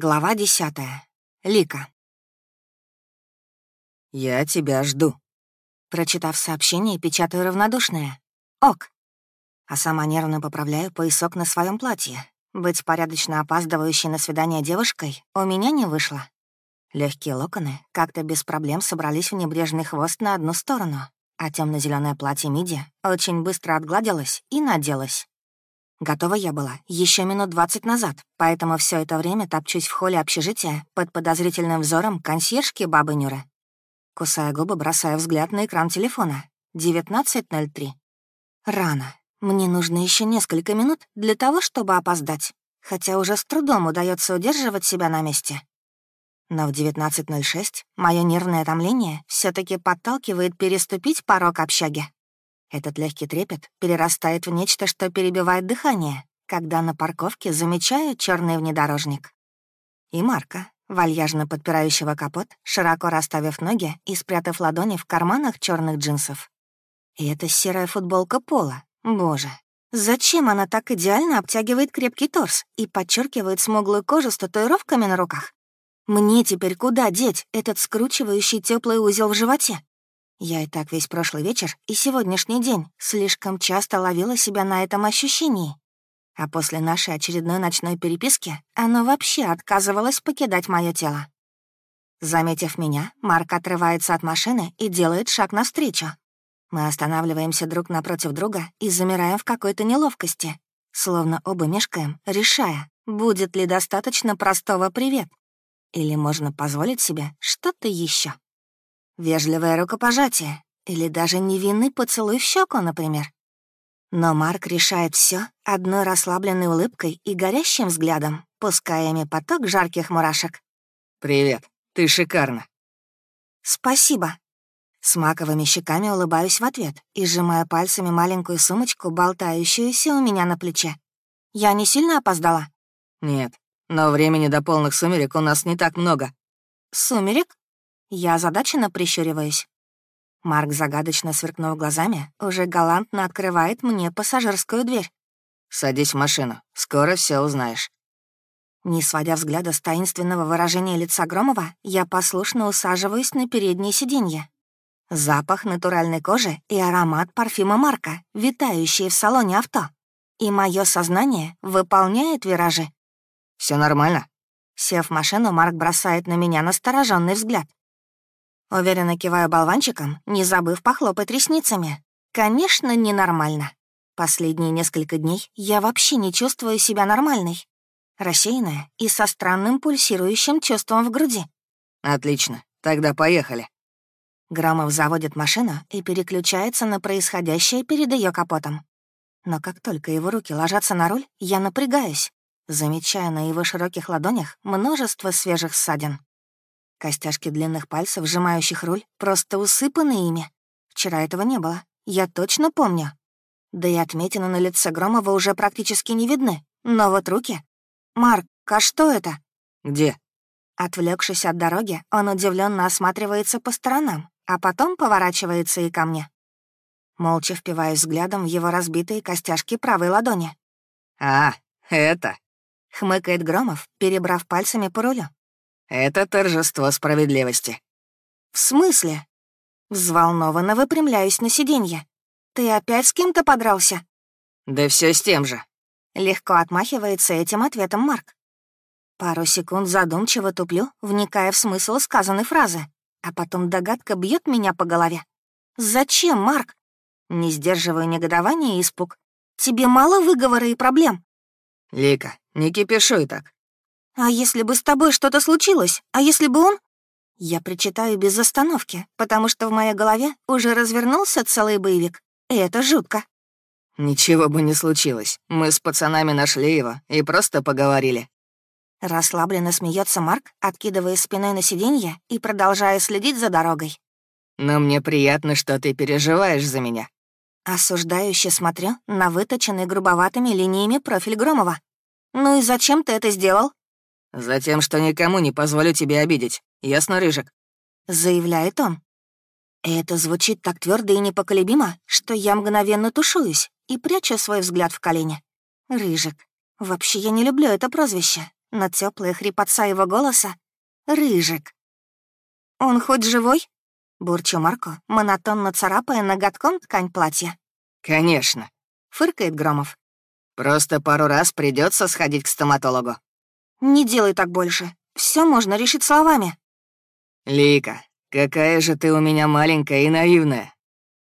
Глава десятая. Лика. «Я тебя жду». Прочитав сообщение, печатаю равнодушное. «Ок». А сама нервно поправляю поясок на своем платье. Быть порядочно опаздывающей на свидание девушкой у меня не вышло. Легкие локоны как-то без проблем собрались в небрежный хвост на одну сторону, а темно зеленое платье миди очень быстро отгладилось и наделось. Готова я была еще минут двадцать назад, поэтому все это время топчусь в холле общежития под подозрительным взором консьержки бабы Нюры. Кусая губы, бросая взгляд на экран телефона. 19.03. Рано. Мне нужно еще несколько минут для того, чтобы опоздать, хотя уже с трудом удается удерживать себя на месте. Но в 19.06 мое нервное томление все таки подталкивает переступить порог общаги. Этот легкий трепет перерастает в нечто, что перебивает дыхание, когда на парковке замечаю черный внедорожник. И Марка, вальяжно подпирающего капот, широко расставив ноги и спрятав ладони в карманах черных джинсов. И это серая футболка Пола. Боже, зачем она так идеально обтягивает крепкий торс и подчеркивает смуглую кожу с татуировками на руках? Мне теперь куда деть этот скручивающий теплый узел в животе? Я и так весь прошлый вечер и сегодняшний день слишком часто ловила себя на этом ощущении. А после нашей очередной ночной переписки оно вообще отказывалось покидать мое тело. Заметив меня, Марк отрывается от машины и делает шаг навстречу. Мы останавливаемся друг напротив друга и замираем в какой-то неловкости, словно оба мешкаем, решая, будет ли достаточно простого «привет» или можно позволить себе что-то еще. Вежливое рукопожатие или даже невинный поцелуй в щеку, например. Но Марк решает все одной расслабленной улыбкой и горящим взглядом, пуская ими поток жарких мурашек. «Привет, ты шикарна». «Спасибо». С маковыми щеками улыбаюсь в ответ и сжимаю пальцами маленькую сумочку, болтающуюся у меня на плече. «Я не сильно опоздала?» «Нет, но времени до полных сумерек у нас не так много». «Сумерек?» Я озадаченно прищуриваюсь. Марк, загадочно сверкнув глазами, уже галантно открывает мне пассажирскую дверь. «Садись в машину, скоро все узнаешь». Не сводя взгляда с таинственного выражения лица Громова, я послушно усаживаюсь на переднее сиденье. Запах натуральной кожи и аромат парфюма Марка, витающие в салоне авто. И мое сознание выполняет виражи. Все нормально?» Сев в машину, Марк бросает на меня настороженный взгляд. Уверенно киваю болванчиком, не забыв похлопать ресницами. Конечно, ненормально. Последние несколько дней я вообще не чувствую себя нормальной. Рассеянная и со странным пульсирующим чувством в груди. «Отлично, тогда поехали». Громов заводит машину и переключается на происходящее перед ее капотом. Но как только его руки ложатся на руль, я напрягаюсь, замечая на его широких ладонях множество свежих ссадин. Костяшки длинных пальцев, сжимающих руль, просто усыпаны ими. Вчера этого не было, я точно помню. Да и отметины на лице Громова уже практически не видны. Но вот руки... «Марк, а что это?» «Где?» Отвлекшись от дороги, он удивленно осматривается по сторонам, а потом поворачивается и ко мне. Молча впиваюсь взглядом в его разбитые костяшки правой ладони. «А, это...» — хмыкает Громов, перебрав пальцами по рулю. Это торжество справедливости. В смысле? Взволнованно выпрямляюсь на сиденье. Ты опять с кем-то подрался? Да все с тем же. Легко отмахивается этим ответом Марк. Пару секунд задумчиво туплю, вникая в смысл сказанной фразы, а потом догадка бьет меня по голове. «Зачем, Марк?» Не сдерживаю негодования и испуг. «Тебе мало выговора и проблем?» «Лика, не кипишуй так. «А если бы с тобой что-то случилось? А если бы он...» Я причитаю без остановки, потому что в моей голове уже развернулся целый боевик. И это жутко. «Ничего бы не случилось. Мы с пацанами нашли его и просто поговорили». Расслабленно смеется Марк, откидывая спиной на сиденье и продолжая следить за дорогой. «Но мне приятно, что ты переживаешь за меня». Осуждающе смотрю на выточенный грубоватыми линиями профиль Громова. «Ну и зачем ты это сделал?» «Затем, что никому не позволю тебе обидеть. Ясно, Рыжик?» Заявляет он. Это звучит так твердо и непоколебимо, что я мгновенно тушуюсь и прячу свой взгляд в колени. Рыжик. Вообще я не люблю это прозвище. но теплая хрипотца его голоса — Рыжик. «Он хоть живой?» — бурчу Марко, монотонно царапая ноготком ткань платья. «Конечно», — фыркает Громов. «Просто пару раз придется сходить к стоматологу». «Не делай так больше. Все можно решить словами». «Лика, какая же ты у меня маленькая и наивная».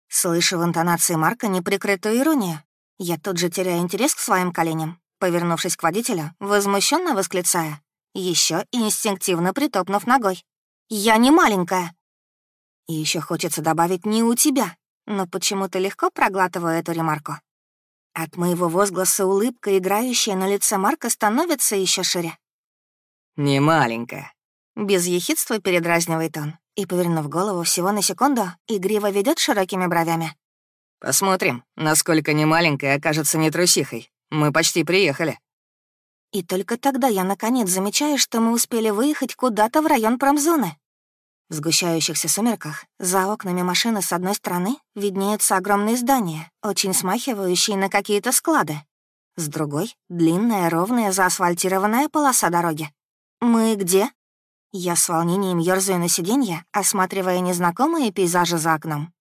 Слышу в интонации Марка неприкрытую иронию. Я тут же теряю интерес к своим коленям, повернувшись к водителю, возмущенно восклицая, еще инстинктивно притопнув ногой. «Я не маленькая!» И еще хочется добавить «не у тебя», но почему-то легко проглатываю эту ремарку. От моего возгласа улыбка, играющая на лице Марка, становится еще шире. «Не маленькая», — без ехидства передразнивает он и, повернув голову всего на секунду, игриво ведет широкими бровями. «Посмотрим, насколько немаленькая окажется не трусихой. Мы почти приехали». И только тогда я наконец замечаю, что мы успели выехать куда-то в район промзоны. В сгущающихся сумерках за окнами машины с одной стороны виднеются огромные здания, очень смахивающие на какие-то склады. С другой — длинная, ровная, заасфальтированная полоса дороги. «Мы где?» Я с волнением ёрзаю на сиденье, осматривая незнакомые пейзажи за окном.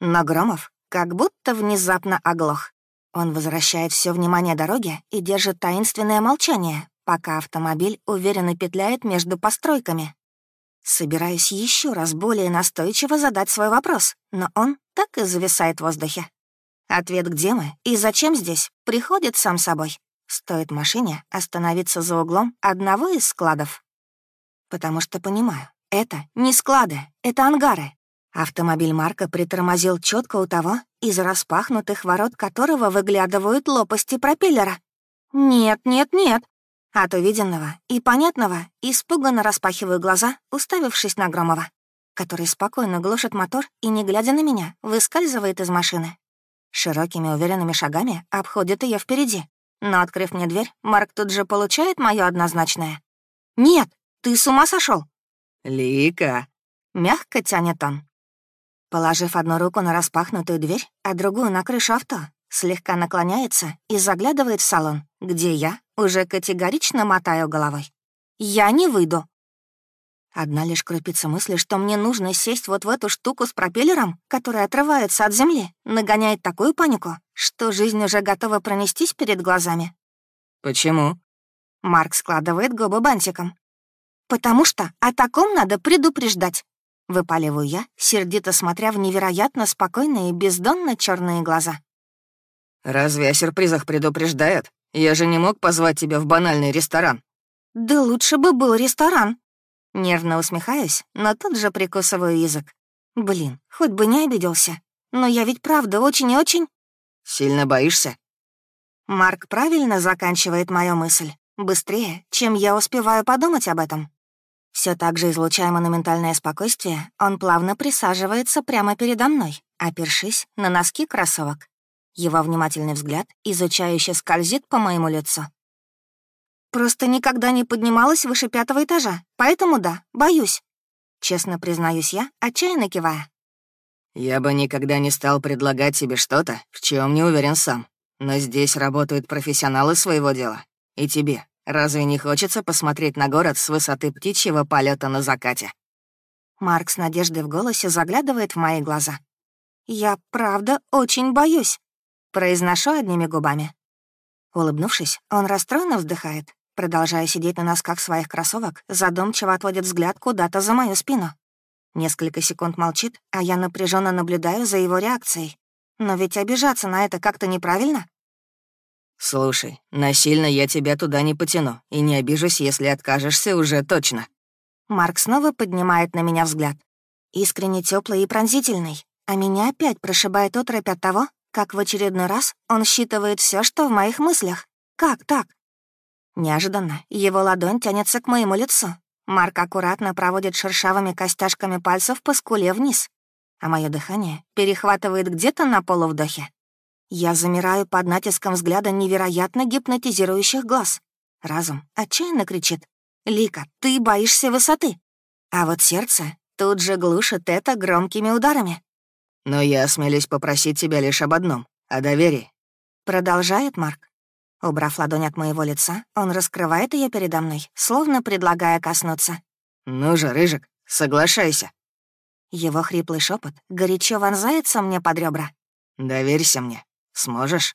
Но Громов как будто внезапно оглох. Он возвращает все внимание дороге и держит таинственное молчание, пока автомобиль уверенно петляет между постройками. Собираюсь еще раз более настойчиво задать свой вопрос, но он так и зависает в воздухе. Ответ «Где мы?» и «Зачем здесь?» приходит сам собой. Стоит машине остановиться за углом одного из складов потому что понимаю, это не склады, это ангары. Автомобиль Марка притормозил четко у того, из распахнутых ворот которого выглядывают лопасти пропеллера. Нет, нет, нет. От увиденного и понятного испуганно распахиваю глаза, уставившись на Громова, который спокойно глушит мотор и, не глядя на меня, выскальзывает из машины. Широкими уверенными шагами обходит ее впереди, но, открыв мне дверь, Марк тут же получает мое однозначное. «Нет, ты с ума сошел? «Лика!» — мягко тянет он. Положив одну руку на распахнутую дверь, а другую на крышу авто, слегка наклоняется и заглядывает в салон, где я уже категорично мотаю головой. «Я не выйду». Одна лишь крупица мысли, что мне нужно сесть вот в эту штуку с пропеллером, которая отрывается от земли, нагоняет такую панику, что жизнь уже готова пронестись перед глазами. «Почему?» Марк складывает губы бантиком. «Потому что о таком надо предупреждать», — выпаливаю я, сердито смотря в невероятно спокойные бездонно черные глаза. «Разве о сюрпризах предупреждают? Я же не мог позвать тебя в банальный ресторан». «Да лучше бы был ресторан». Нервно усмехаюсь, но тут же прикусываю язык. Блин, хоть бы не обиделся. Но я ведь правда очень и очень... «Сильно боишься?» Марк правильно заканчивает мою мысль. Быстрее, чем я успеваю подумать об этом. Все так же излучая монументальное спокойствие, он плавно присаживается прямо передо мной, опершись на носки кроссовок. Его внимательный взгляд изучающе скользит по моему лицу. «Просто никогда не поднималась выше пятого этажа, поэтому да, боюсь», — честно признаюсь я, отчаянно кивая. «Я бы никогда не стал предлагать тебе что-то, в чем не уверен сам. Но здесь работают профессионалы своего дела. И тебе Разве не хочется посмотреть на город с высоты птичьего полета на закате? Марк с надеждой в голосе заглядывает в мои глаза. «Я, правда, очень боюсь», — произношу одними губами. Улыбнувшись, он расстроенно вздыхает, продолжая сидеть на носках своих кроссовок, задумчиво отводит взгляд куда-то за мою спину. Несколько секунд молчит, а я напряженно наблюдаю за его реакцией. Но ведь обижаться на это как-то неправильно. «Слушай, насильно я тебя туда не потяну, и не обижусь, если откажешься уже точно». Марк снова поднимает на меня взгляд. Искренне теплый и пронзительный, а меня опять прошибает оторопь от того, как в очередной раз он считывает все, что в моих мыслях. Как так? Неожиданно его ладонь тянется к моему лицу. Марк аккуратно проводит шершавыми костяшками пальцев по скуле вниз, а мое дыхание перехватывает где-то на полувдохе. Я замираю под натиском взгляда невероятно гипнотизирующих глаз. Разум отчаянно кричит. «Лика, ты боишься высоты!» А вот сердце тут же глушит это громкими ударами. «Но я осмелюсь попросить тебя лишь об одном — о доверии», — продолжает Марк. Убрав ладонь от моего лица, он раскрывает ее передо мной, словно предлагая коснуться. «Ну же, Рыжик, соглашайся». Его хриплый шепот горячо вонзается мне под ребра. «Доверься мне. Сможешь?»